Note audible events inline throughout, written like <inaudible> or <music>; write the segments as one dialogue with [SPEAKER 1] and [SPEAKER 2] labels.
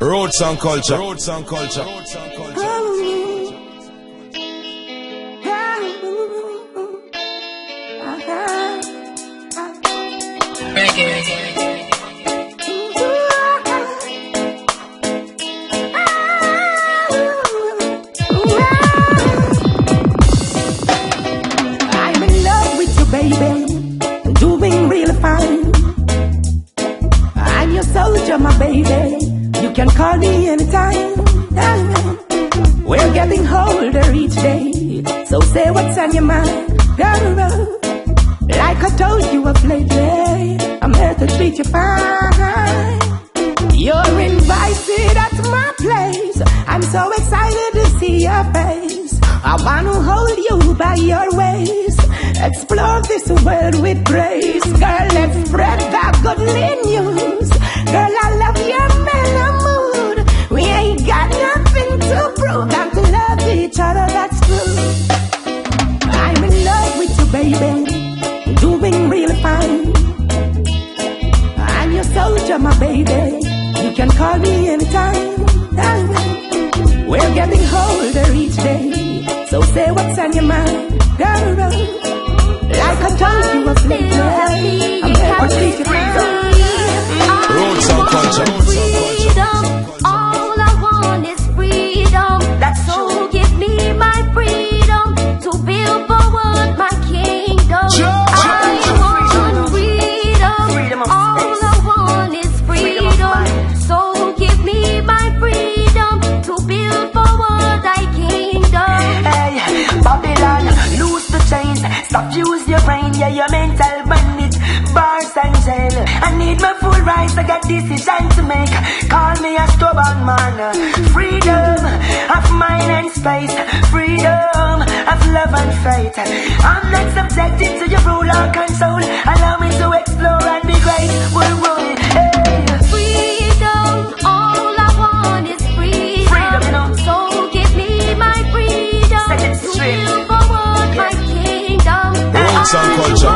[SPEAKER 1] Roots and culture. Roots and culture. Culture.
[SPEAKER 2] a stubborn man. Freedom of mind and space. Freedom of love and faith. I'm not subjected to your rule or control. Allow me to explore and be great. Woo -woo. Hey.
[SPEAKER 3] Freedom, all I want is freedom. So give me my freedom. Build my kingdom.
[SPEAKER 1] And culture.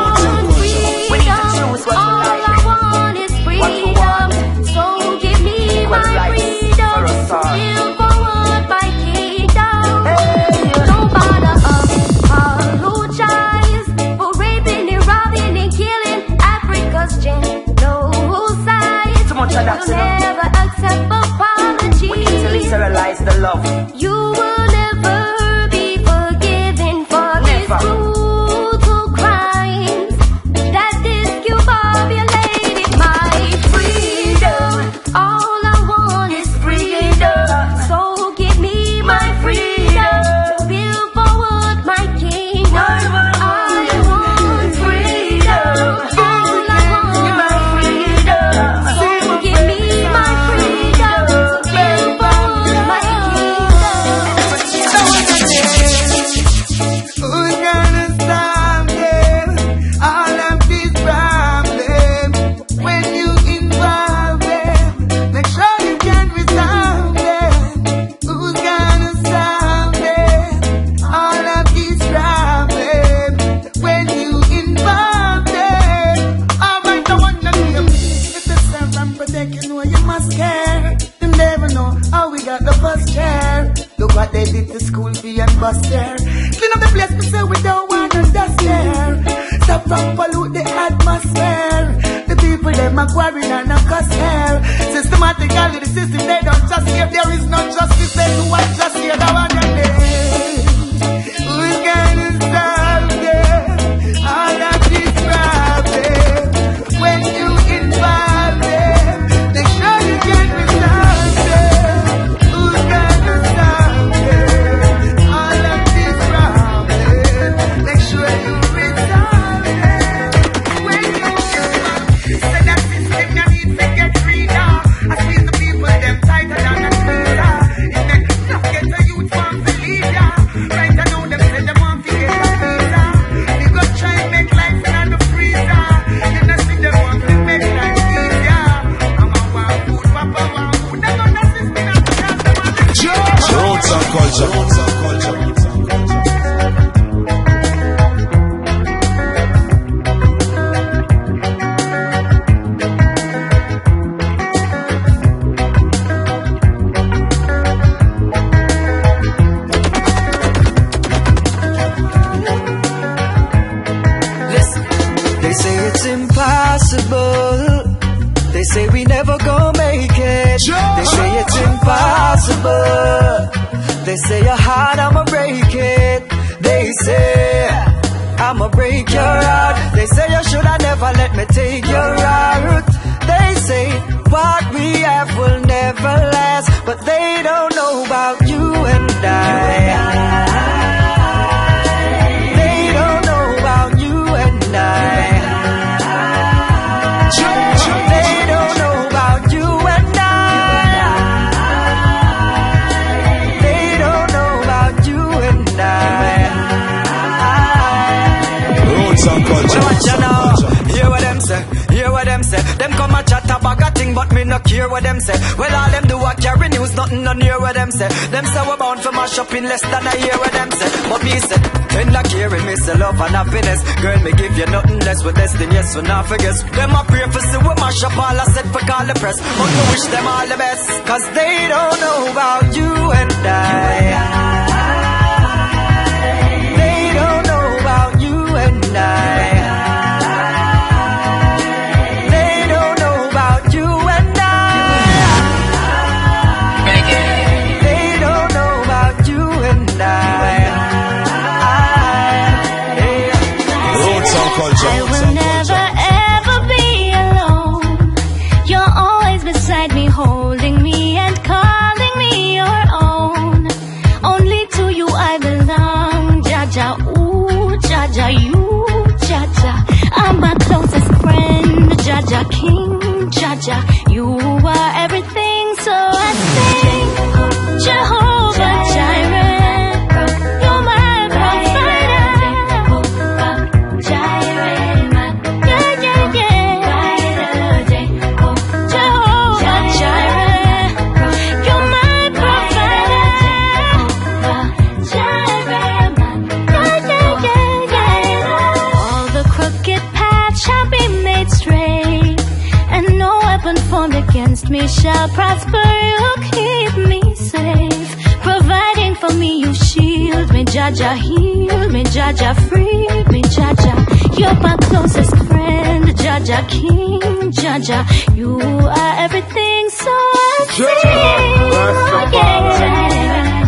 [SPEAKER 3] Accept apologies.
[SPEAKER 2] We need to literalize the love.
[SPEAKER 4] hell. Systematically, the system, they don't trust. If There is no justice, they who I trust? here, now and then.
[SPEAKER 5] But me no care what them say. Well, all them do a carry news, nothing no near what them say. Them say we're bound for mash up in less than a year what them say. But me say, in the caring, me say love and happiness. Girl, me give you nothing less with less than yes, so not forget. Them a pray for see we mash up all I said for call the press. But we wish them all the best, cause they don't know about you and I. They don't know about you and I.
[SPEAKER 2] friend, Jaja, heal me, Jaja, free me, Jaja. You're my closest friend, Jaja, King, Jaja. You are everything, so I sing. Oh, yeah.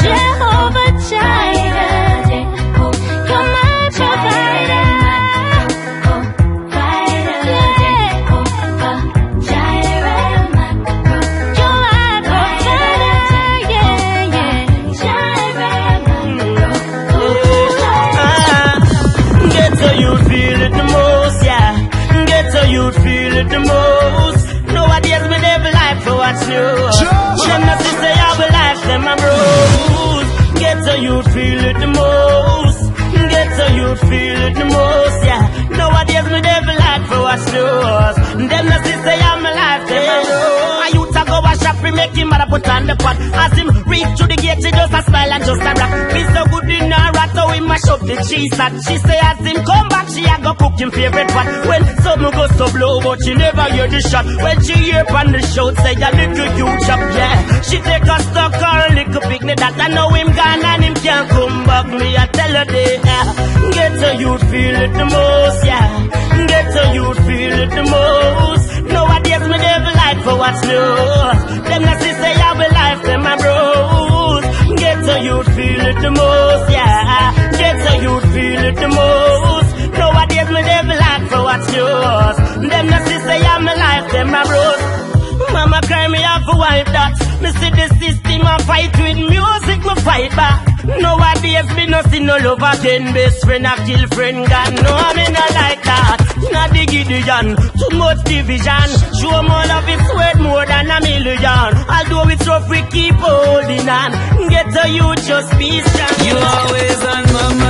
[SPEAKER 2] Jehovah Jireh,
[SPEAKER 6] the cheese at. She say as him come back, she a go cook him favorite pot. When something goes so blow, but she never hear the shot. When she hear on the shout, say a little you chop, yeah. She take a stock or a little picnic that I know him gone and him can't come back. Me I tell her they yeah. Get so you feel it the most, yeah. Get so you feel it the most. Nowadays me never like for what's new. Them not say I will life, them my bros. Get so you feel it the most, yeah. Get so you feel it the most. Nowadays me never like for what's yours. Them not say I'm alive, them my bros. Mama cry me off for wipe that. Me see the system I fight with music, me fight back. Nowadays me no see no love again. Best friend a kill friend gone. No, me not like that. Not the Gideon, too much division. Show more love is worth more than a million. Although it's rough, we keep holding on. Get to you, just be strong. You always on my mind.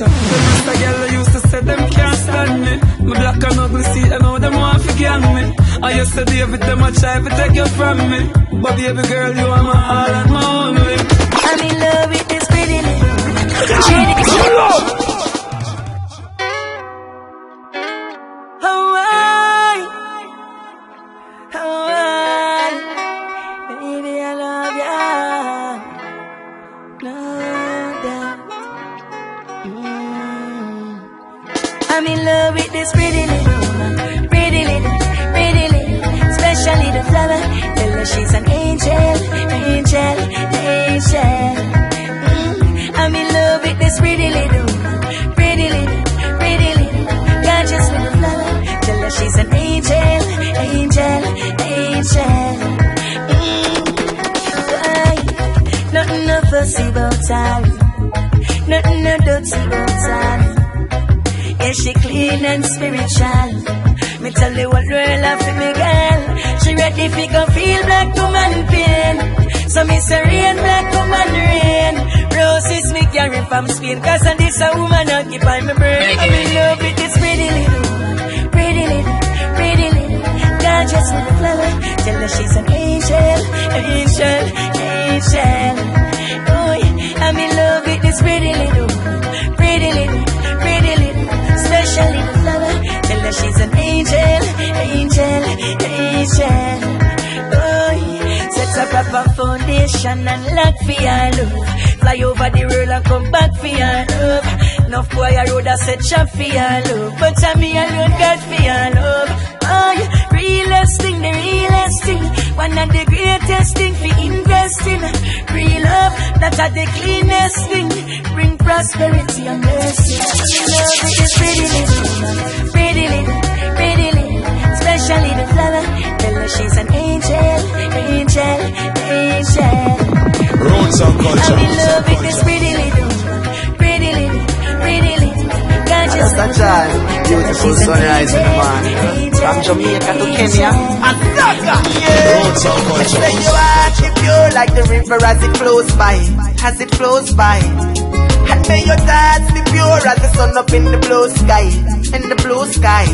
[SPEAKER 7] be. The rest of girl used to say them can't stand me. My black and ugly see, I know them want to gang me. I used to David, them a try to take you from me. But baby girl, you are my all and my only.
[SPEAKER 3] I'm in love with this pretty little. I'm in love with this pretty little woman, pretty little, pretty little, special little flower. Tell her she's an angel, angel, angel. Mm. I'm in love with this pretty little woman, pretty little, pretty little, gorgeous little flower. Tell her she's an angel, angel, angel. Mm. Why? Nothing no fussy about her. Nothing no dirty about she clean and spiritual. Me tell the world of me girl. She ready fi go feel black woman pain. So me say rain, black woman rain. Roses me carry from Spain. Cause and this a woman occupy my brain. I'm in love with this pretty little. Pretty little, pretty little. Gorgeous little flower. Tell her she's an angel, angel, angel. Oh, yeah. I'm in love with this pretty little. Pretty pretty little. Special little flower. Tell her she's an angel, angel, angel. Oh, yeah. Set up proper foundation and lock for your love. Fly over the world and come back for your love. Enough boy I road a set shop for your love. But I me alone got for your love. Realest thing, the realest thing. One of the greatest thing for investing. Real love, that are the cleanest thing. Bring prosperity and mercy. Love this pretty little. Pretty little, pretty little. Special little flower. Tell her she's an angel, angel, angel.
[SPEAKER 8] Roots and culture.
[SPEAKER 3] I'm in love with this pretty little Gorgeous
[SPEAKER 4] That's a
[SPEAKER 3] little
[SPEAKER 4] child. Beautiful sunrise in the morning. From Jamaica to Kenya.
[SPEAKER 8] And culture.
[SPEAKER 4] Say you are keep pure like the river as it flows by. As it flows by. May your thoughts be pure as the sun up in the blue sky. In the blue sky.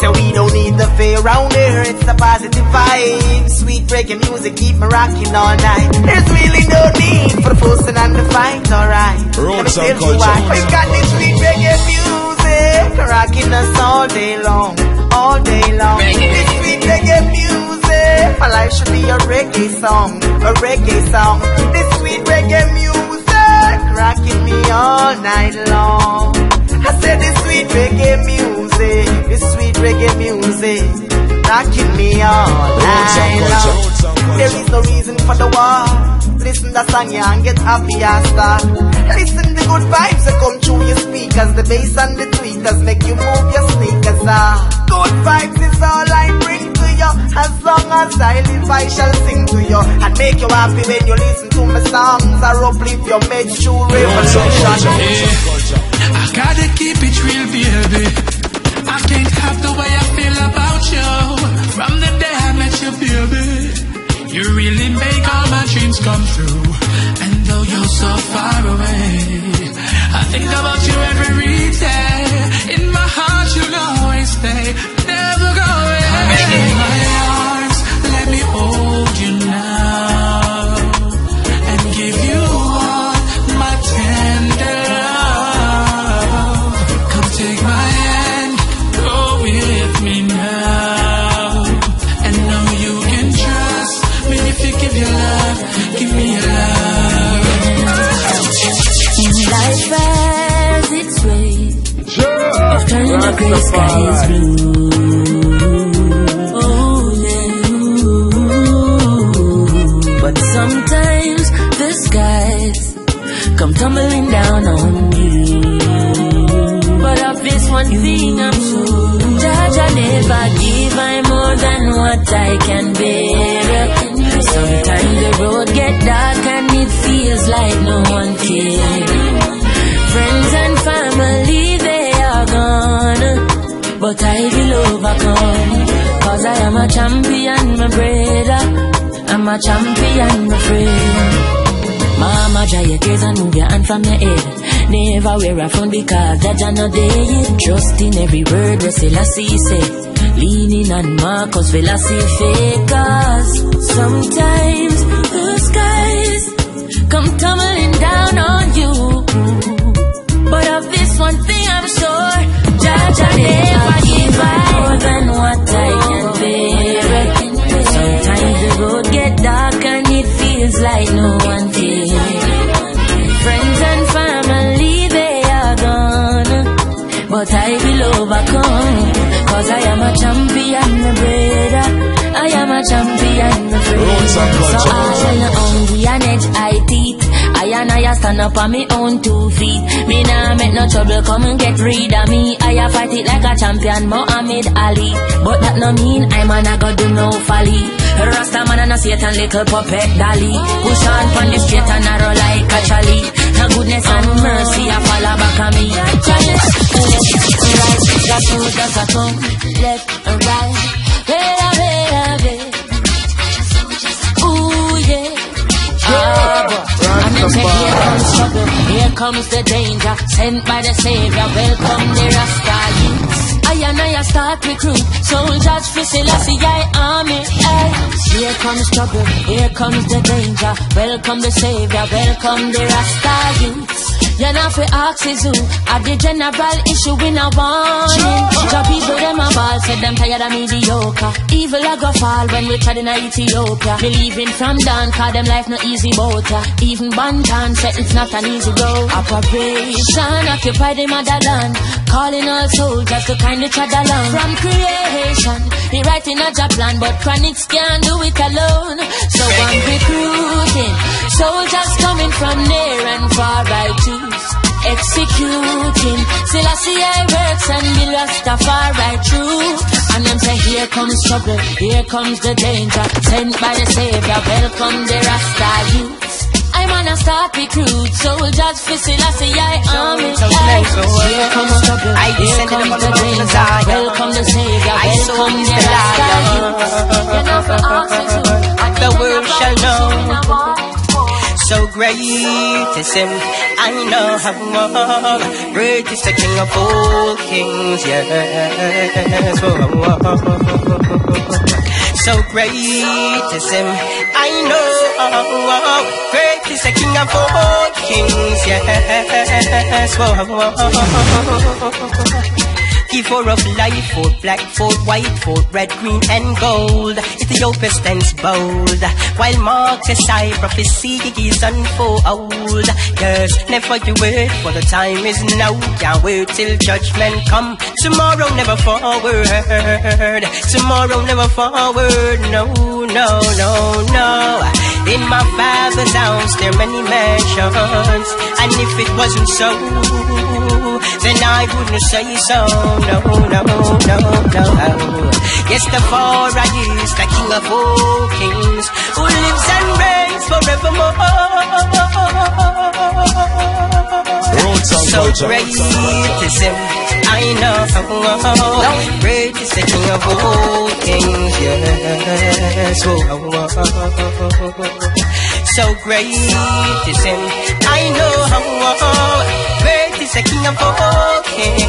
[SPEAKER 4] So we don't need the fear around here. It's a positive vibe. Sweet reggae music keep me rocking all night. There's really no need for the fussing and the fight, alright. Let me tell you why.
[SPEAKER 8] culture.
[SPEAKER 4] We got this sweet reggae music rocking us all day long, all day long. This sweet reggae music, my life should be a reggae song, a reggae song. This sweet reggae music all night long. I said this sweet reggae music, this sweet reggae music rocking me all night long. There is no reason for the war. Listen the song yeah, and get happy and start. Listen the good vibes that come through your speakers. The bass and the tweeters make you move your sneakers. Ah, good vibes is all I bring you. As long as I live, I shall sing to you and make you happy when you listen to my songs. I uplift your made true
[SPEAKER 8] Roots and culture.
[SPEAKER 4] revolution.
[SPEAKER 8] Roots.
[SPEAKER 9] I gotta keep it real, baby. I can't have the way I feel about you. From the day I met you, baby. You really make all my dreams come true. And though you're so far away, I think about you every day. In my heart, you'll always stay. Never go away.
[SPEAKER 10] The sky is blue. Oh, yeah. But sometimes the skies come tumbling down on you. But of this one thing I'm sure, I never give I more than what I can bear. Sometimes the road get dark and it feels like no one cares. Friends and family. But I will overcome. Cause I am a champion, my brother. I'm a champion, my friend. Mama, dry your tears and move your hand from your head. Never wear a phone because that not there yet. Trust in every word that Selassie said. Leaning on Marcus Velasquez fakers. Sometimes the skies come tumbling down on you. Feels like no one cares. Friends and family, they are gone. But I will overcome. Cause I am a champion, my brother. I am a champion, my friend. So. I am hungry and edge I teeth. I and I a stand up on me own two feet. Me nah make no trouble, come and get rid of me. I a fight it like a champion, Muhammad Ali. But that no mean I'm I go do no folly. Rasta man and a Satan little puppet dolly. Push on from the straight and narrow like a trolley. Now goodness and mercy a follow back on me. And right, that's who does a come. Left and right, hey, hey, hey. Ooh yeah. Ah, but and then here comes trouble, here comes the danger, sent by the Savior, welcome the Rasta. I and I start recruit, soldiers for Selassie, I army. Aye. Here comes trouble, here comes the danger, welcome the Savior, welcome the Rasta youths. You know fi ask is who At the general issue in a warning The people them a ball Said them tired of mediocre. Evil a go fall when we tried in a Ethiopia. Believing from down Cause them life no easy boat ya. Even Banton said it's not an easy road. Operation Occupy the motherland. Calling all soldiers to kind each other along. From creation He writing a job plan But chronics can't do it alone. So I'm recruiting Soldiers coming from near and far I choose Executing. Selassie I works and the Rastafari true. And them say here comes trouble Here comes the danger. Sent by the Savior Welcome the Rasta youths. I'm on a start recruit Soldiers for Selassie I army
[SPEAKER 11] so
[SPEAKER 10] Here comes trouble
[SPEAKER 11] I
[SPEAKER 10] Here comes the danger. Welcome the Savior
[SPEAKER 11] I
[SPEAKER 10] Welcome the Rasta
[SPEAKER 11] lion.
[SPEAKER 10] youths. You know for And <laughs>
[SPEAKER 11] The world shall know. So great is him, I know how great is the King of all kings, yes. Oh, so great is him, I know great is the King of all kings, yes. Oh, Give of life, for black, for white, for red, green, and gold. Ethiopia stands bold, while Marcus I prophecy is unfold. Yes, never you wait, for the time is now. Can't wait till judgment come. Tomorrow never forward. Tomorrow never forward. No, no, no, no. In my father's house there are many mansions, and if it wasn't so, then I wouldn't say so. No, no, no, no. Yes, the Father is the King of all kings, who lives and reigns forevermore.
[SPEAKER 8] Roots and
[SPEAKER 11] So
[SPEAKER 8] culture.
[SPEAKER 11] great is him, I know. Great is the King of all kings, yes. So great is him, I know. Is the King of all kings.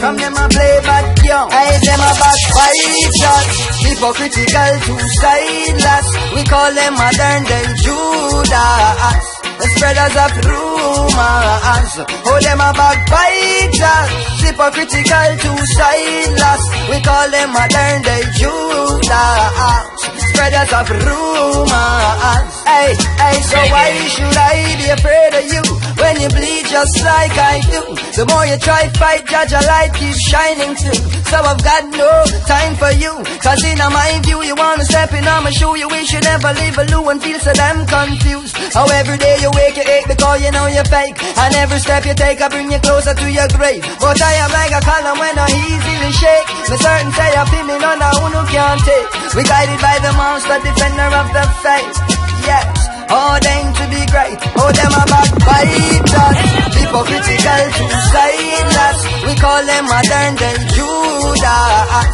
[SPEAKER 12] From them a play back young, I them a backbiters Hypocritical two-sideless We call them modern day Judas. The spreaders of rumors. Oh them a backbiters Hypocritical two-sideless We call them modern day Judas. Spreaders of rumors. Hey, hey, so why should I be afraid of you When you bleed just like I do The more you try to fight, judge a light keeps shining too. So I've got no time for you. Cause in my view you wanna step in on my shoe You. Wish you never leave a loo and feel so damn confused. How every day you wake you ache because you know you're fake. And every step you take I bring you closer to your grave. But I am like a column when I easily shake. Me certain say I feel me none of who can't take. We guided by the monster defender of the faith. Yes Oh, them to be great. Oh, them a backbiters. Hypocritical two-sideless. Oh, we call them modern day Judas.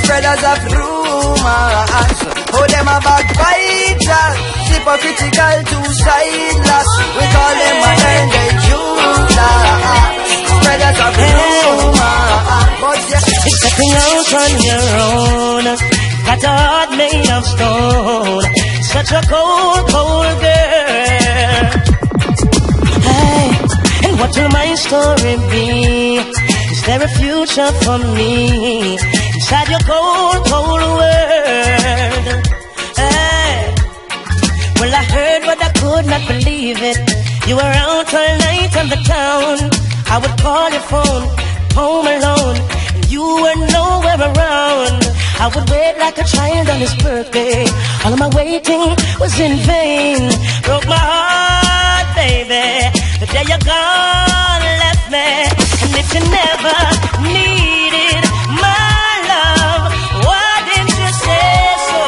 [SPEAKER 12] Spreaders of rumors. Oh, them a backbiters. hypocritical, too sideless. We call them a learn they Judas. Spreaders of rumor. But yeah.
[SPEAKER 13] Stepping out on your own, got a heart made of stone. Such a cold, cold girl. Hey, and what will my story be? Is there a future for me inside your cold, cold world? Hey, well I heard, but I could not believe it. You were out all night on the town. I would call your phone, home alone, you were nowhere around. I would wait like a child on his birthday. All of my waiting was in vain. Broke my heart, baby. The day you're gone, left me. And if you never needed my love, why didn't you say so?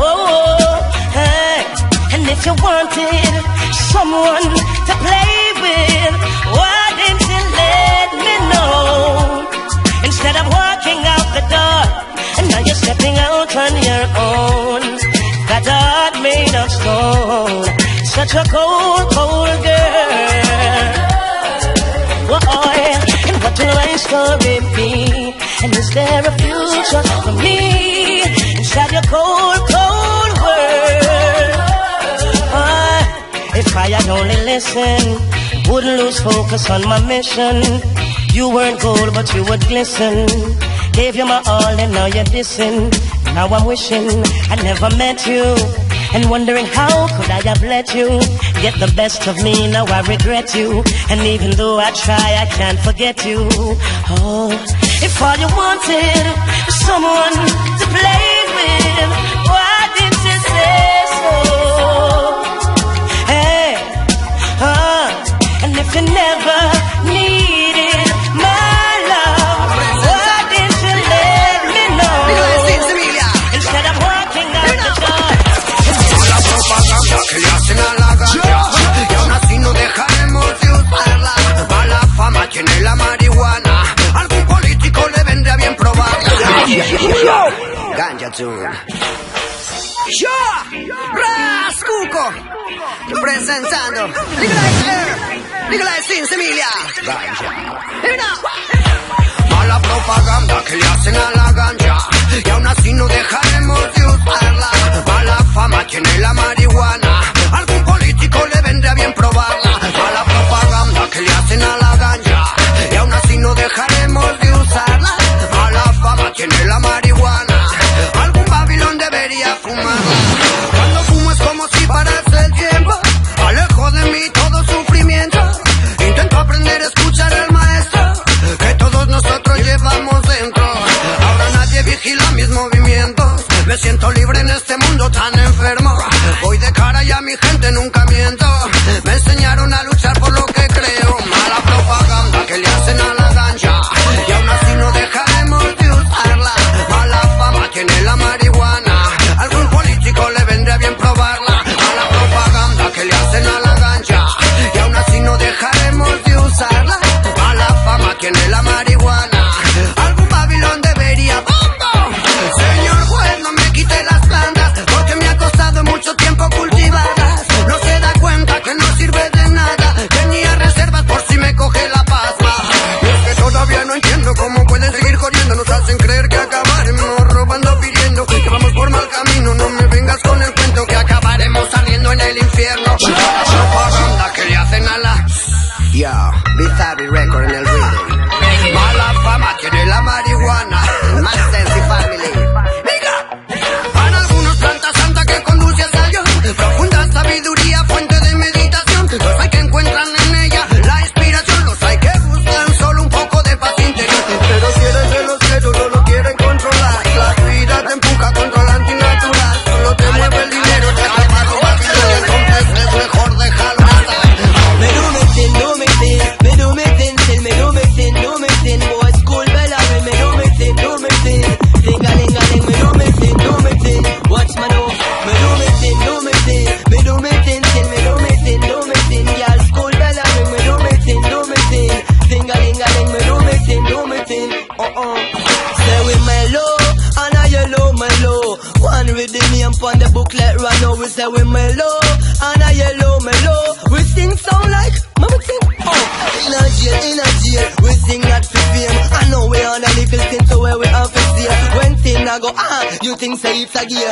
[SPEAKER 13] Oh, hey. And if you wanted someone you're out on your own. Got a heart made of stone, such a cold, cold girl. Whoa, and what will my story be? And is there a future for me inside your cold, cold world? Ah, if I had only listened, wouldn't lose focus on my mission. You weren't gold, but you would glisten. Gave you my all, and now you're dissing. Now I'm wishing I never met you. And wondering how could I have let you get the best of me? Now I regret you. And even though I try, I can't forget you. Oh, if all you wanted was someone to play with, why didn't you say so? Hey, uh, and if you never
[SPEAKER 14] tiene la marihuana. Algún político le vendría bien probarla Ganja tune
[SPEAKER 12] Yo, Rascuco, presentando Legalize Air, Legalize Sin Semilla. Now.
[SPEAKER 14] Mala propaganda que le hacen a la ganja. Y aún así no dejaremos de usarla. Mala fama tiene la marihuana. Algún político le vendría bien probarla. Mala propaganda que le hacen a la siento libre en este mundo tan enfermo. Voy de cara y a mi gente nunca miento
[SPEAKER 15] think say it's a game.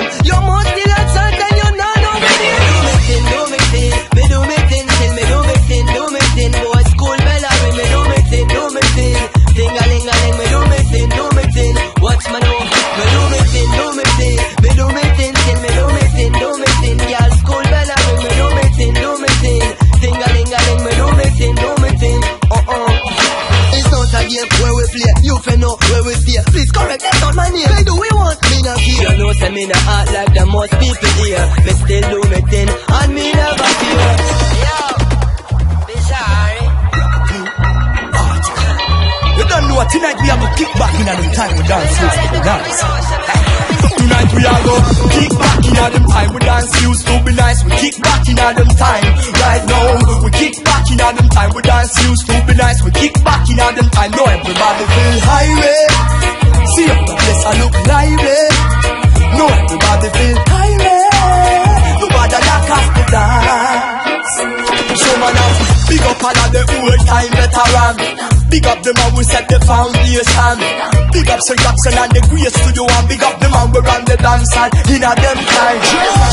[SPEAKER 16] Up the man who set the foundation. Big up Sir Jackson and the great studio and big up the man who run the dance hall in a them time.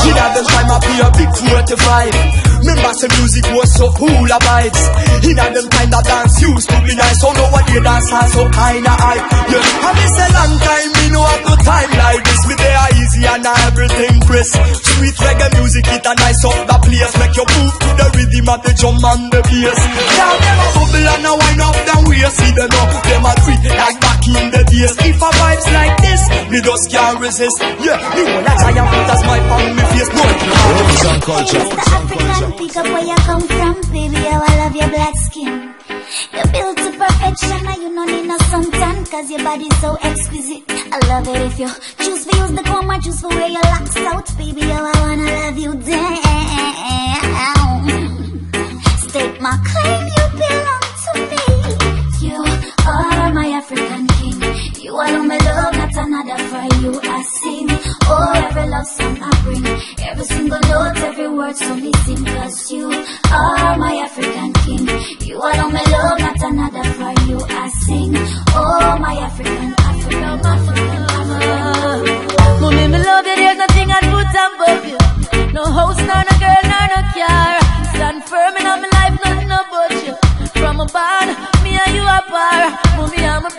[SPEAKER 16] In a them time I play a big 45. Remember some music was so cool a vibes. In a them time the dance used to be nice. So now what they dance are so kinda hype. Yeah, I miss a long time, me know have no time like this. Me are easy and everything crisp. Sweet reggae music it a nice up the place. Make you move to the rhythm of the drum and the bass. Now them a bubble and a wind up them waist. See them up, them a tweet like back in the days. If a vibes like this, me just can't resist. Yeah, me wanna try and put a smile on me face. No,
[SPEAKER 17] Roots and culture. African, pick up where you come from, baby. How I love your black skin. You're built to perfection, and you don't need no suntan, cause your body's so exquisite. I love it if you choose to use the comb or choose for wear your locks out, baby. How I wanna love you down. State my claim, you belong to me. You are my African king. You are my love, not another for you. I sing, oh, every love song I bring. Every single note, every word, so me sing. Cause you are my African king. You are my love, not another for you. I sing, oh, my African, African, African, African.
[SPEAKER 18] Mommy, me love you, there's nothing I'd put above you. No house, nor no girl, nor no car. Stand firm in my life, nothing about you. From a barn, me and you apart. Mommy, I'm a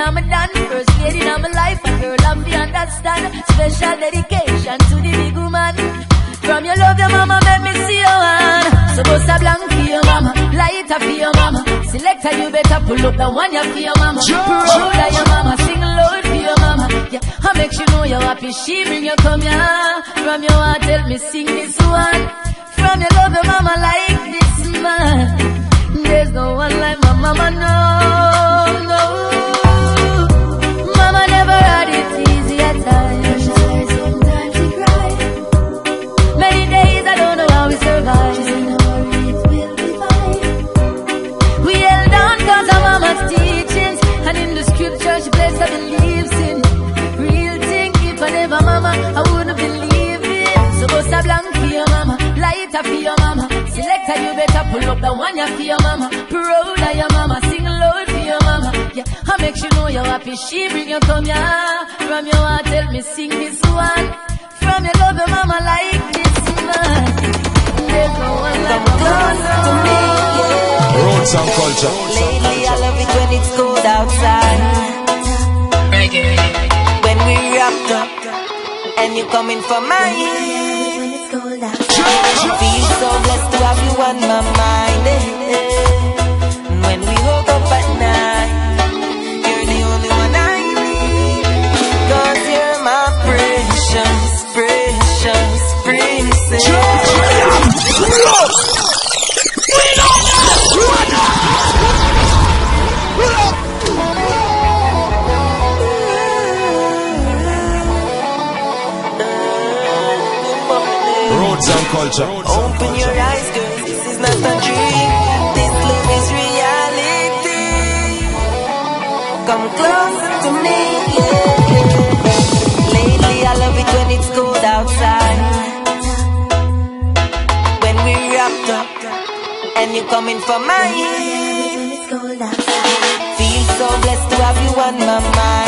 [SPEAKER 18] I'm a dan first lady in my life. A girl, I'm the understand. Special dedication to the big woman. From your love, your mama make me see your hand. So bust a blank for your mama, light up for your mama. Selector, you better pull up the one you for your mama. Proud of your mama, sing loud for your mama. Yeah, I make you know you're happy. She bring you come here. From your heart, tell me sing this one. From your love, your mama like this man. There's no one like my mama, no, up the you for your mama. Proud of your mama, sing loud for your mama. Yeah, I make you know you're happy. She bring you come here. From your heart, tell me sing this one. From your love, your mama like this man. There's no one like my mama.
[SPEAKER 16] Roots and culture.
[SPEAKER 3] Lately, I love it when it's cold outside. When we wrapped up and you coming for mine. Feel so blessed to have you on my mind.
[SPEAKER 16] culture.
[SPEAKER 3] Open your eyes, girl. This is not a dream. This love is reality. Come closer to me. Yeah. Lately, I love it when it's cold
[SPEAKER 19] outside. When we're wrapped up
[SPEAKER 1] and you're coming
[SPEAKER 19] for my heat. Feel so blessed to have you on my
[SPEAKER 3] mind.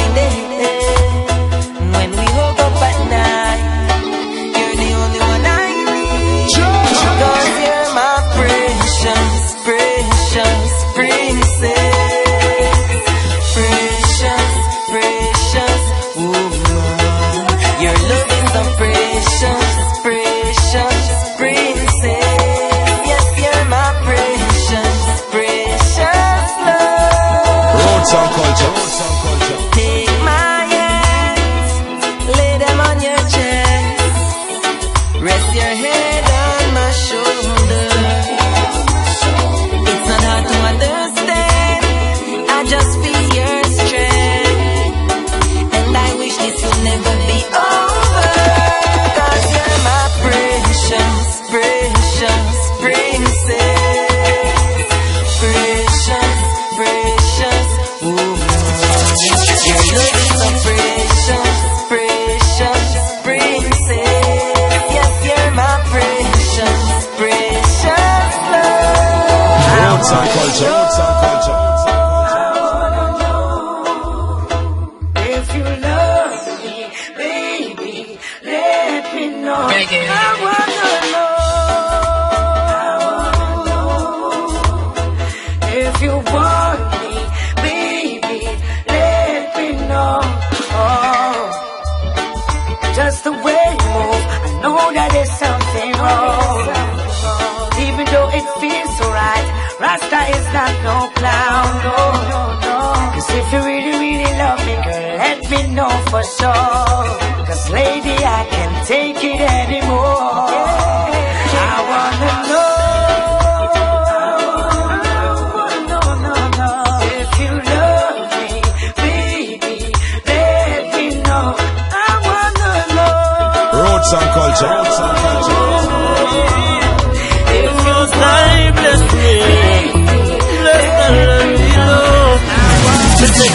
[SPEAKER 3] Me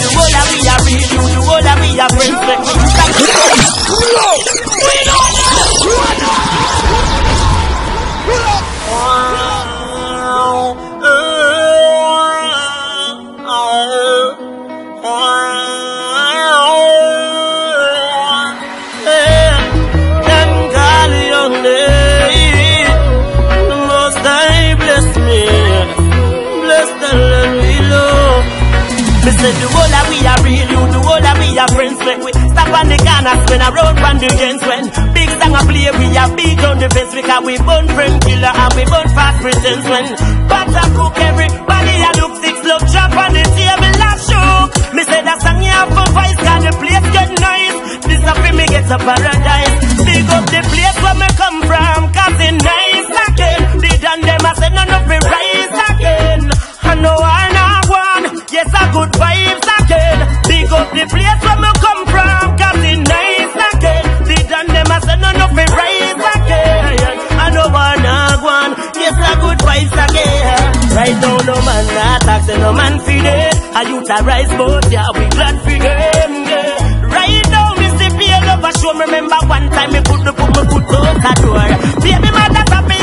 [SPEAKER 6] Make we stop on the corner, spin around on the gens when big song I play, we are beat on the fence because we burn friend killer and we burn fast pretense when butter cook everybody a look six look drop on the table a shook. Me say that song you have for voice, can the place get nice. This a me get to paradise. Big up the place where me come from, cause it nice again. The done them I said none of me rise again. I know I not one, yes a good vibes again. Big up the place where me come from, cause it nice again. The done them a say none of me rise again. I know I not one, yes a good vibes again. Right now no man not say no man feed it. I youth a rise, but yeah we glad for them. Yeah. Right now me see feel over show. Me remember one time me put the put me put out a door. Baby mother stop me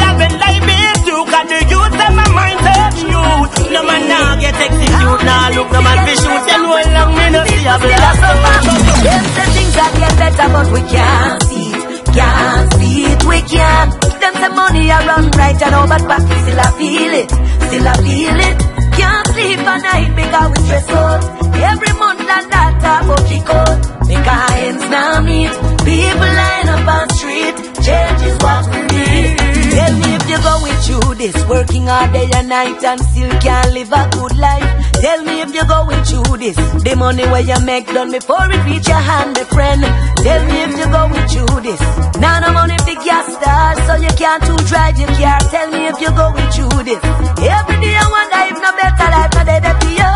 [SPEAKER 6] No man now get execute. Now look no man fish shoot. You know how long me no see a blast.
[SPEAKER 3] Them say things that get better, but we can't see it. Can't see it, we can't. Them say money a run right, you know, but back still a feel it, still a feel it. Can't sleep at night because we stress out. Every month and that talk about kick out. Make our hands now meet. People line up on street. Change is what we need. Tell me if you're going through this, working all day and night and still can't live a good life. Tell me if you're going through this, the money where you make done before it reach your hand, my friend. Tell me if you're going through this. Now no money big gas stars, so you can't to drive your car. Tell me if you're going through this. Every day I wonder if no better life no day for you.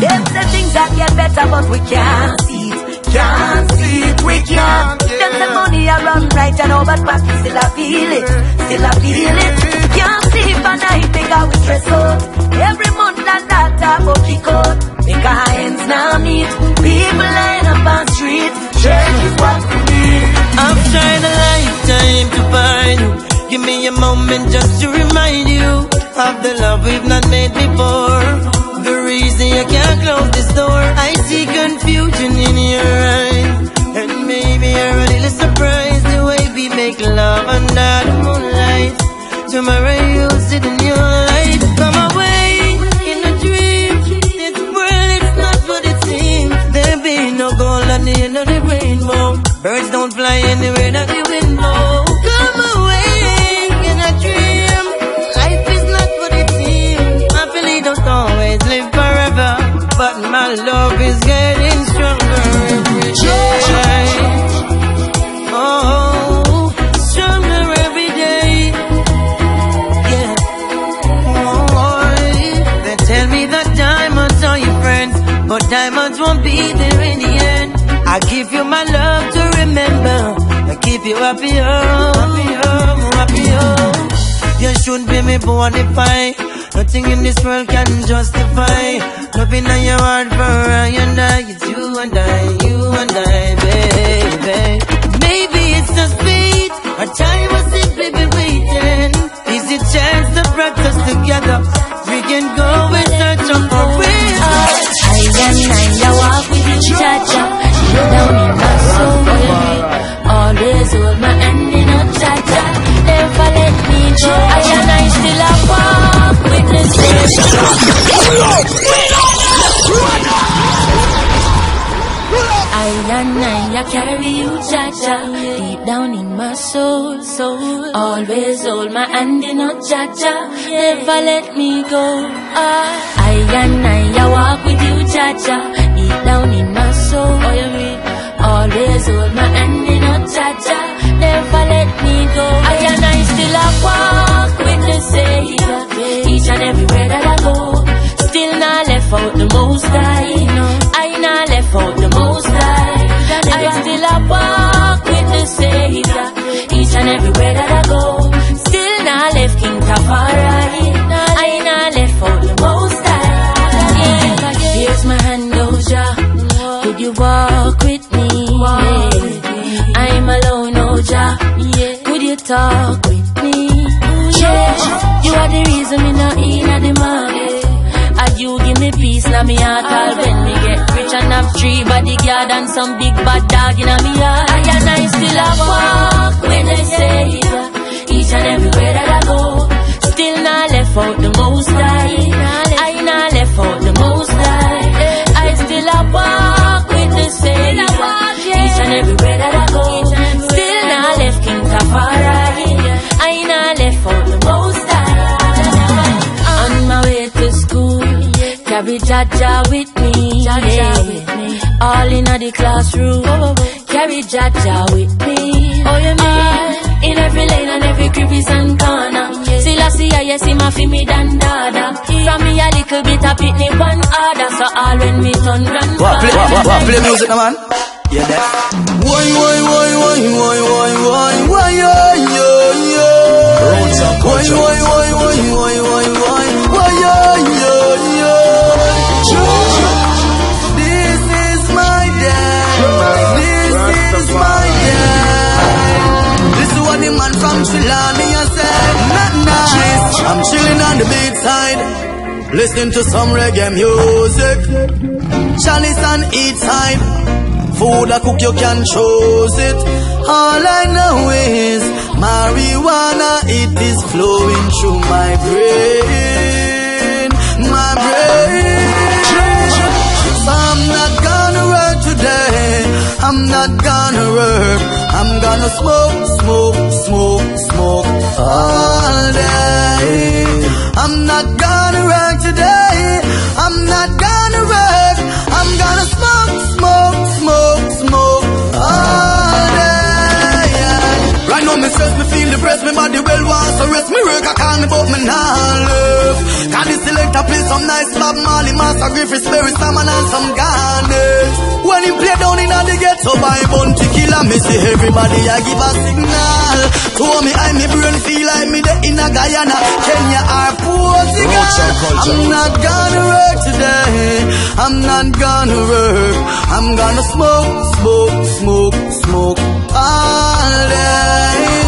[SPEAKER 3] Them say things that get better, but we can't see it. Can't see it, we can't. Them say money I run right, I know, but back still I feel it, still I feel it. Can't sleep at night because we stress out. Every month and that talk about kick out. Make our hands now meet. People line up on street. Change is what we need.
[SPEAKER 6] I've tried a lifetime to find you. Give me a moment just to remind you.
[SPEAKER 19] of the love we've not made before. The reason you can't close this door, I see confusion in your eyes. You're a little surprised the way we make love under the moonlight. Tomorrow you'll sit in your light. Come away in a dream. This world is not what it seems. There be no gold at the end of the rainbow. Birds don't fly anywhere that the wind blows. Come away in a dream. Life is not what it seems. Happily don't always live forever. But my love is be there in the end. I give you my love to remember. I keep you happy, oh, happy, oh. You should be me bonify. Nothing in this world can justify. Loving in your heart for I and I. It's you and I, you and I, baby. Maybe it's just fate. Our time will simply be waiting. Is it chance to practice together? We can go and search for
[SPEAKER 10] down in my soul, soul. Always hold my hand in a cha-cha. Never let me go. Ah. I and I, I walk with you, cha-cha. Deep down in my soul? Always hold my hand in a cha-cha. Never let me go. I and I still a walk with the Savior. Each and everywhere that I go. Still not left out the most high. I not left out the most high. I still a walk Savior Each and everywhere that I go Still not left King Tafari I not left for the most high. Here's my hand, Jah Could you walk with me? I'm alone, Oja. Could you talk with me? Yeah. You are the reason me not in the market and you give me peace now me heart all when me get rich and have three bodyguard and some big bad dog in me heart I still a walk with the Savior Each and everywhere that I go Still not left out the most high. I not left out the most high. I still a walk with the Savior Each and everywhere that I go Still not left King Tafari I not left out the most high. On my way to school Carry Jaja with me, yeah. All in the classroom. Carry Jaja with me. Oh, you mean? In every lane and every crevice and corner. Still I see her, yes, see my me than dada. From me a little bit of pitney one order. So all when me turn grandfather.
[SPEAKER 20] What, play, what, what, what, play music now, man? Yeah, that.
[SPEAKER 15] Why, why, why, why, why, why, why, why, yeah, yeah, yeah.
[SPEAKER 20] Roots and
[SPEAKER 15] Why,
[SPEAKER 20] culture.
[SPEAKER 15] why, why, why, why, why, why, why, is my day. This is what the man from Chilani said. Not nice. I'm chilling on the beat side. Listening to some reggae music. Chalice and eat side. Food I cook, you can choose it. All I know is marijuana, it is flowing through my brain. I'm not gonna work. I'm gonna smoke, smoke, smoke, smoke all day. I'm not gonna work today. I'm not gonna work. I'm gonna smoke, feel depressed, me body well to rest. Me work, I can't but me nah love. Can this selector play some nice Bob Marley, Master Griffith, Spirit, Salmon and some Garnet. When he play down in the ghetto by Bounty Killer, me see everybody I give a signal. To me, I me brain feel like me the in a Guyana, Kenya or Portugal.
[SPEAKER 20] Roots and culture.
[SPEAKER 15] I'm not gonna work today. I'm not gonna work. I'm gonna smoke, smoke, smoke, smoke all day.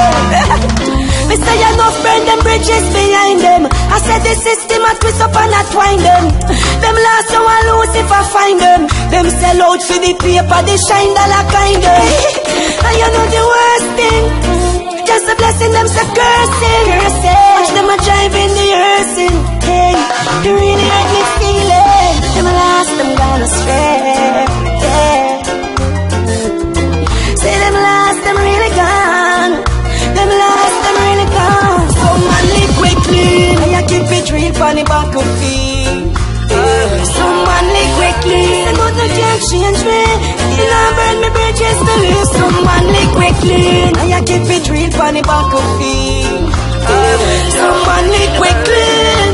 [SPEAKER 15] <laughs>
[SPEAKER 21] Me say enough burn them bridges behind them. I said the system a twist up and a twine them. Them last you want lose if I find them. Them sell out for the paper, they shine dollar kind of. <laughs> and you know the worst thing. Just a blessing, them so cursing. Watch them a driving the earthing. Hey, they really hurt me feeling. Them last, them gone astray. Yeah. Them really gone. Some man live quickly. And I keep it real on the battlefield. Yeah. Some man live quickly. Say nothing can change me. You know burn me bridges to live. Some man live quickly. And I keep it real on the battlefield. Yeah. Some man live quickly.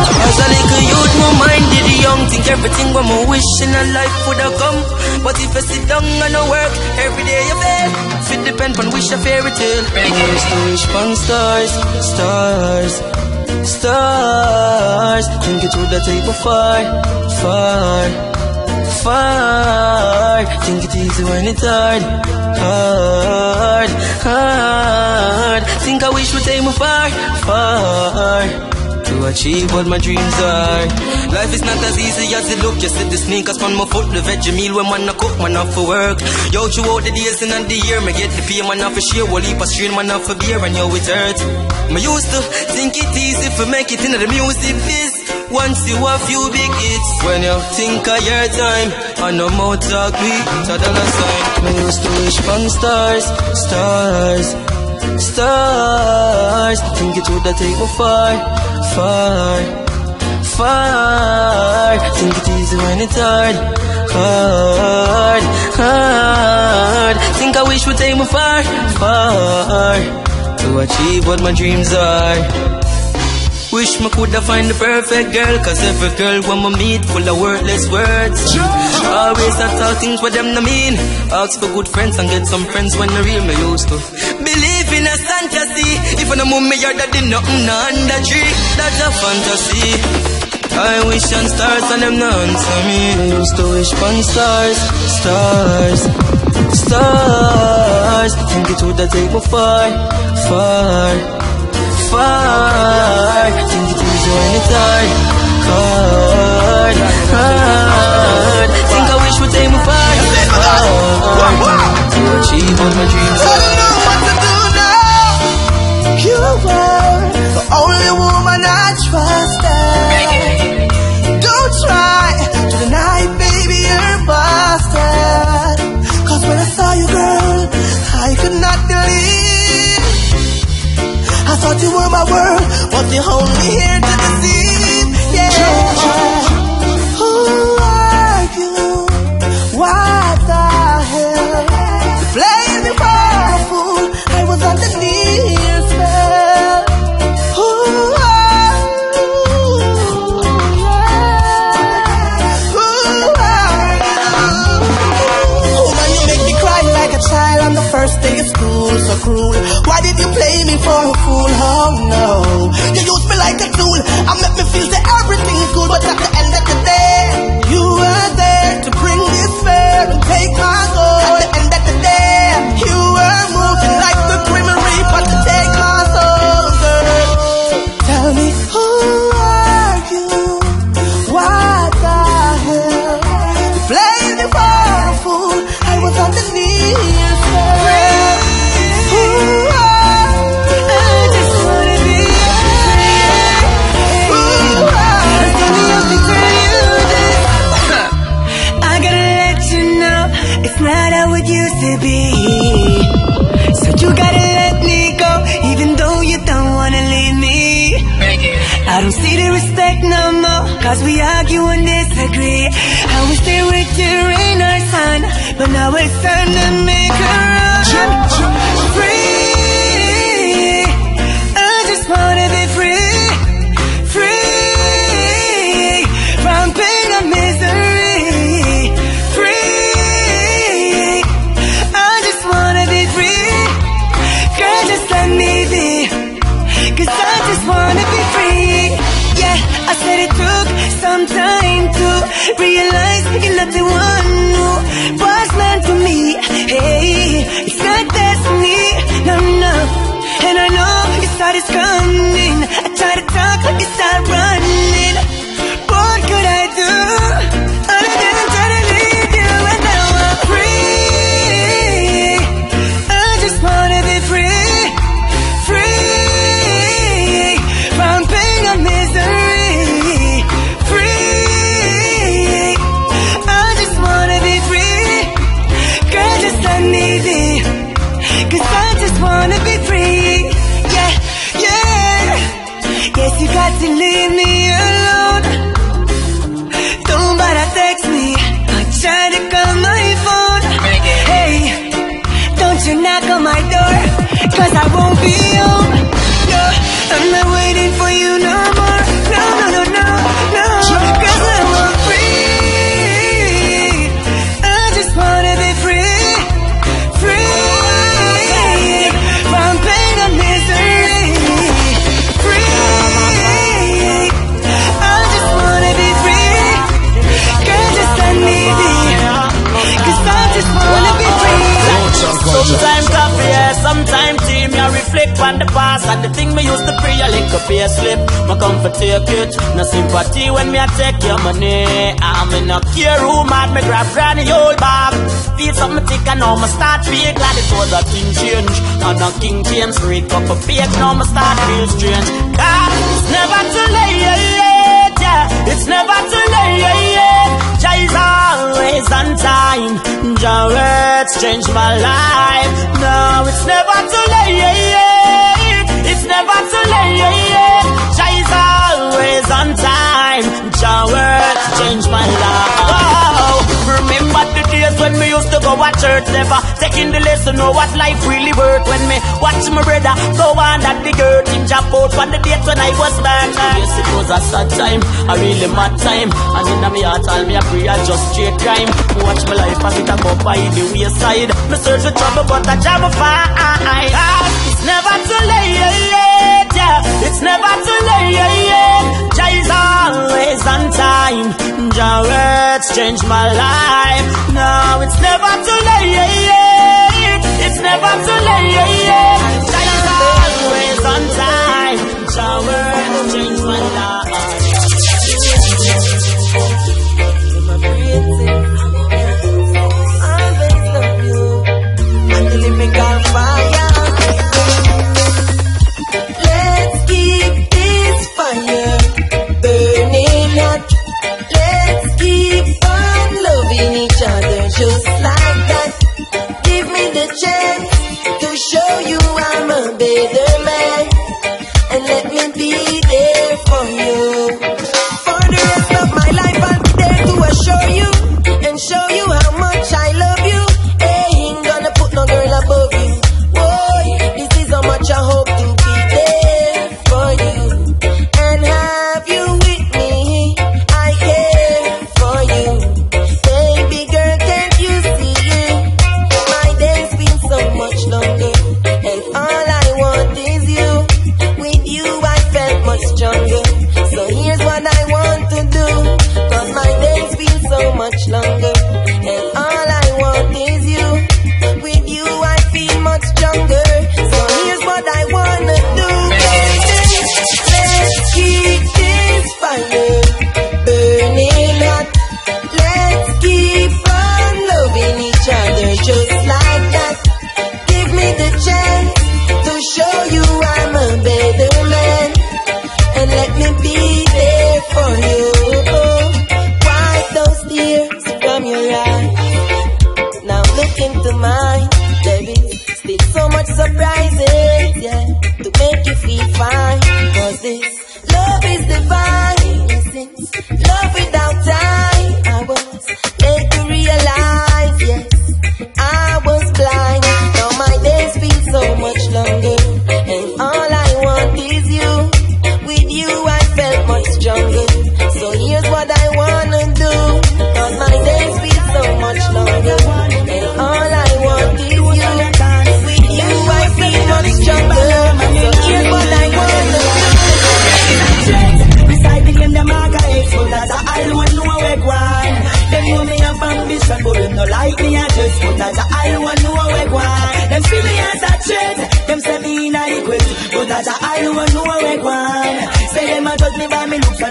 [SPEAKER 19] As a little youth, my mind did young. Think everything what my wish in a life would have come. But if I sit down and I work, every day you fail. Fit depend on wish a fairy tale Wish to wish upon stars, stars, stars. Think it would have take me far, far, far. Think it easy when it's hard, hard, hard. Think I wish would take me far, far to achieve what my dreams are. Life is not as easy as it look. You see the sneakers on my foot, the veggie meal when man a cook, man off for work. Yo, throughout the days and the year, me get the pay, man off for share, whole heap of strain, man off for beer, and yo, it hurt. Me used to think it easy for make it into the music biz. Once you a few big hits, when you think of your time, I no more talk so than a sign. Me used to wish upon stars, stars, stars. Think it would have take me far, far, far. Think it easy when it's hard, hard, hard. Think I wish we'd take me far, far to achieve what my dreams are. Wish me coulda find the perfect girl Cause every girl want me meet full of worthless words Always I talk things what them no mean Ask for good friends and get some friends when the real me used to Believe in a fantasy If I no move me that did nothing no under tree That's a fantasy. I wish on stars and them no answer me. I used to wish on stars, stars, stars. Think it woulda take me far, far far. Think it easy when it's hard Hard, hard Think I wish would take me far. Hard To achieve all my dreams.
[SPEAKER 15] I don't know what to do You were the only woman I trusted Don't try to deny, baby, you're busted Cause when I saw you, girl I could not believe I thought you were my world, but you're only here to deceive. Yeah. So cruel. Why did you play me for a fool? Oh no. You used me like a tool. I make me feel that everything's good, but at the end of the day, you were there to bring despair and take
[SPEAKER 21] my knock on my door. Cause I won't be home. No, I'm not waiting for you no more. And
[SPEAKER 6] the thing me used to pray. I lick a slip. Me come for take it. No sympathy when me I take your money. I'm in a care room and me grab granny old bag. Feel something thick and now me start feel glad it was a thing change. And a king James read up a fake now me start feel strange. God, it's never too late, yeah. It's never too late. Jah always on time. Jah words change my life. No, it's never too late. Never too late. Jah is always on time. Jah words change my life. Oh, remember the days when me used to go to church, never taking the lesson know what life really worth. When me watch my brother go on that the girl in Japan on the date when I was back. Yes, it was a sad time, a really mad time. And in my heart, all me a pray, I just straight crime. Watch my life as it a go by the wayside. Me search for trouble, but I jam a fine. It's never too late, yeah. It's never too late. Jah is always on time. Jah words change my life. No, it's never too late. It's never too late. Jah is always on time. Jah words change my life.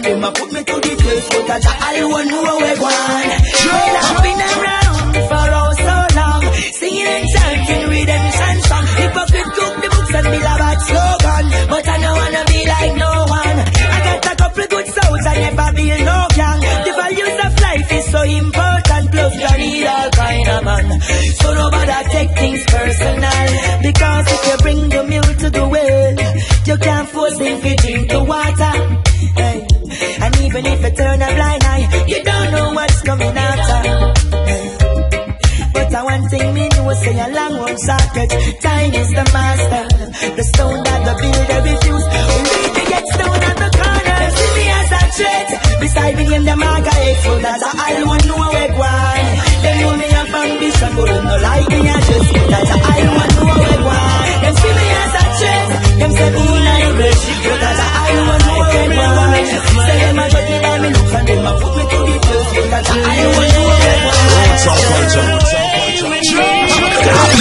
[SPEAKER 6] Them a put me to the cliff, but I I won't know where we're going. Well, I've been around for oh so long, singing and chanting redemption song. could cook the books and me love at slogan, but I don't wanna be like no one. I got a couple good souls, I never build no gang. The values of life is so important, plus you need all kind of man. So nobody take things personal, because if you bring the meal to the well, you can't force him to drink say a long one socket. Time is the master, the stone that the builder refused. We to get stone at the corner. They see me as a threat. Beside me in the market, full as a I want no awake one. They know me a ambition, but no like me, I just get that I want no awake one. They see me as a threat. Them say "Who not English, but as a I want no awake one. Say "My a judge me a me look and my a put me to the test, but
[SPEAKER 21] as I'm no awake.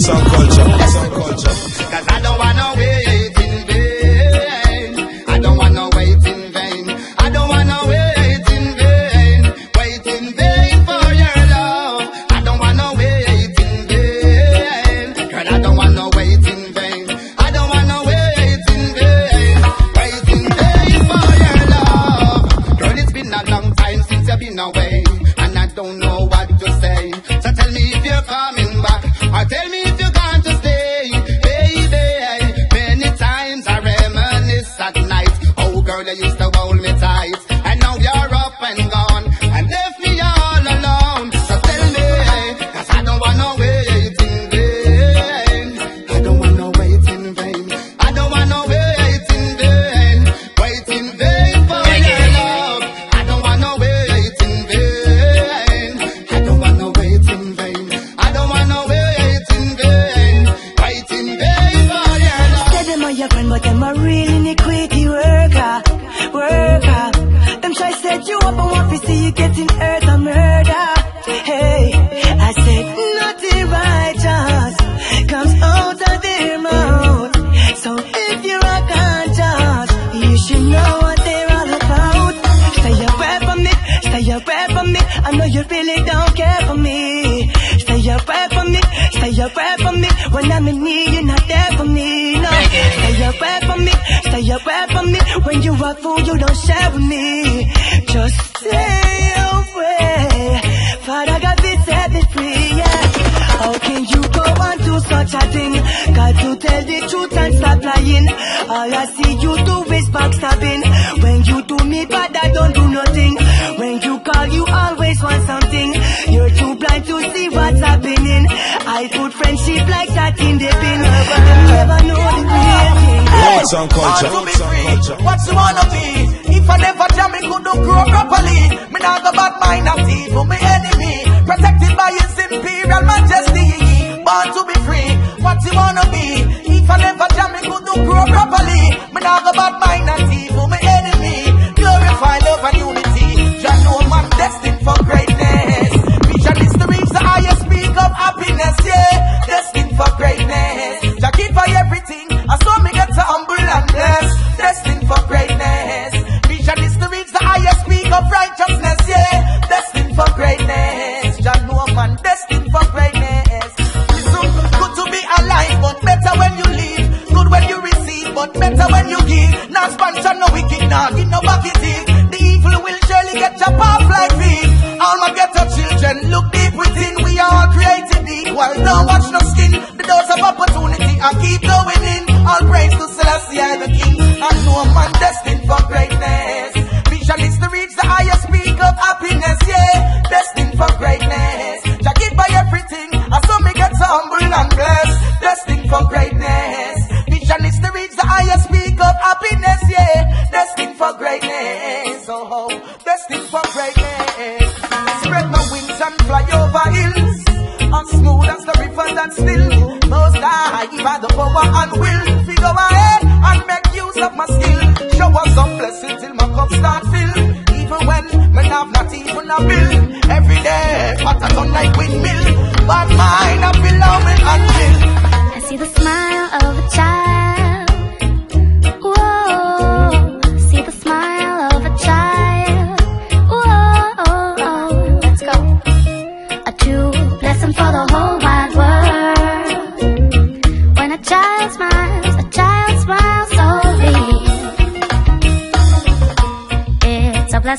[SPEAKER 21] some culture. nothing they been over. Them never know the real.
[SPEAKER 8] What's on culture?
[SPEAKER 4] What's the wanna be? If I never jam, it could do grow properly. Me not go bad mind, I see for me enemy.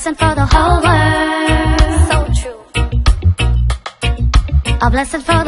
[SPEAKER 4] blessing
[SPEAKER 22] for the whole world. So true. A blessing for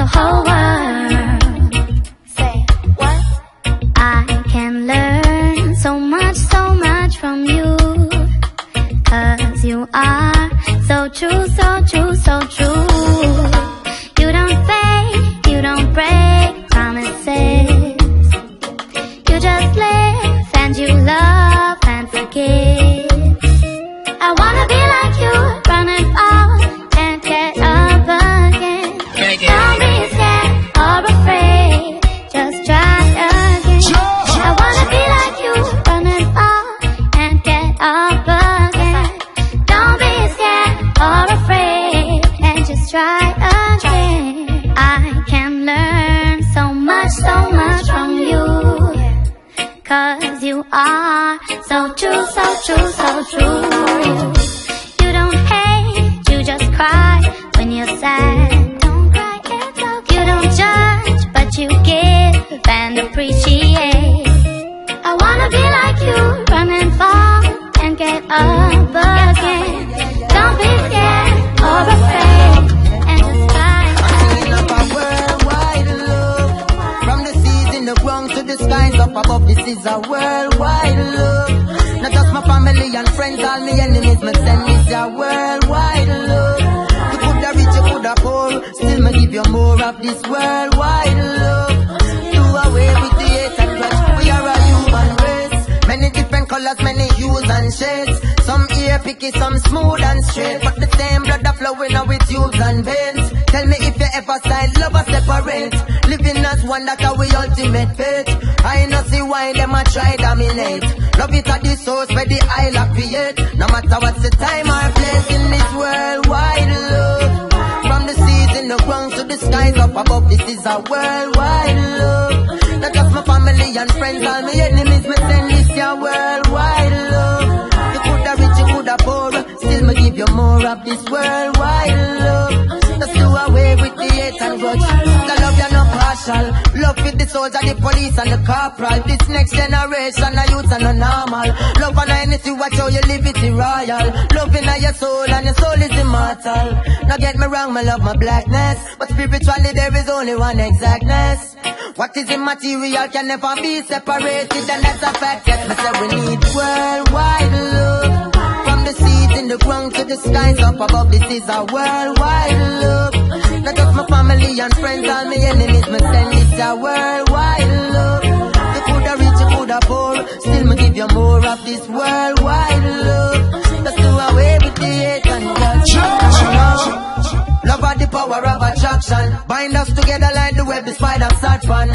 [SPEAKER 12] flowing out with youth and veins. Tell me if you ever side love or separate. Living as one that are we ultimate fate. I know see why them a try dominate. Love it at the source where the isle create. No matter what's the time or place in this world, wide love. From the seas in the ground to the skies up above, this is a worldwide love. Not just my family and friends, all my enemies, we send this your world. Of this worldwide love. Let's do away with the hate and grudge. The love you're not partial. Love with the soldier, the police and the corporal. This next generation, the youth and the normal. Love and anything, watch how you live it royal. Love in your soul and your soul is immortal. Now get me wrong, my love, my blackness. But spiritually there is only one exactness. What is immaterial can never be separated and that's a fact. Yes, we need worldwide love. The seeds in the ground to the skies up above, this is a worldwide love. Not just my family and friends, all my enemies, me send this a worldwide love. You coulda rich, you coulda poor, still me give you more of this worldwide love. Let's do away with the hate and judgment. Love the power of attraction. Bind us together like the web, the spider start fun.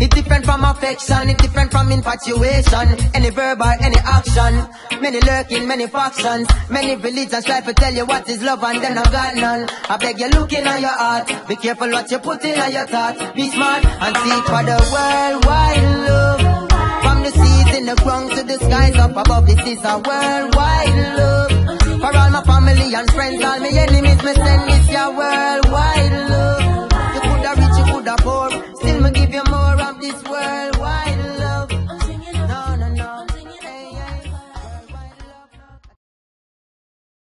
[SPEAKER 12] It's different from affection, it's different from infatuation. Any verb or any action. Many lurking, many factions. Many religions try to tell you what is love and then I got none. I beg you look in your heart. Be careful what you put in your thoughts. Be smart and seek for the worldwide love. From the seas in the ground to the skies up above, this is a worldwide love. For all my family and friends, all my enemies, me send this your worldwide love. You coulda rich, you coulda poor, still me give you more of this world.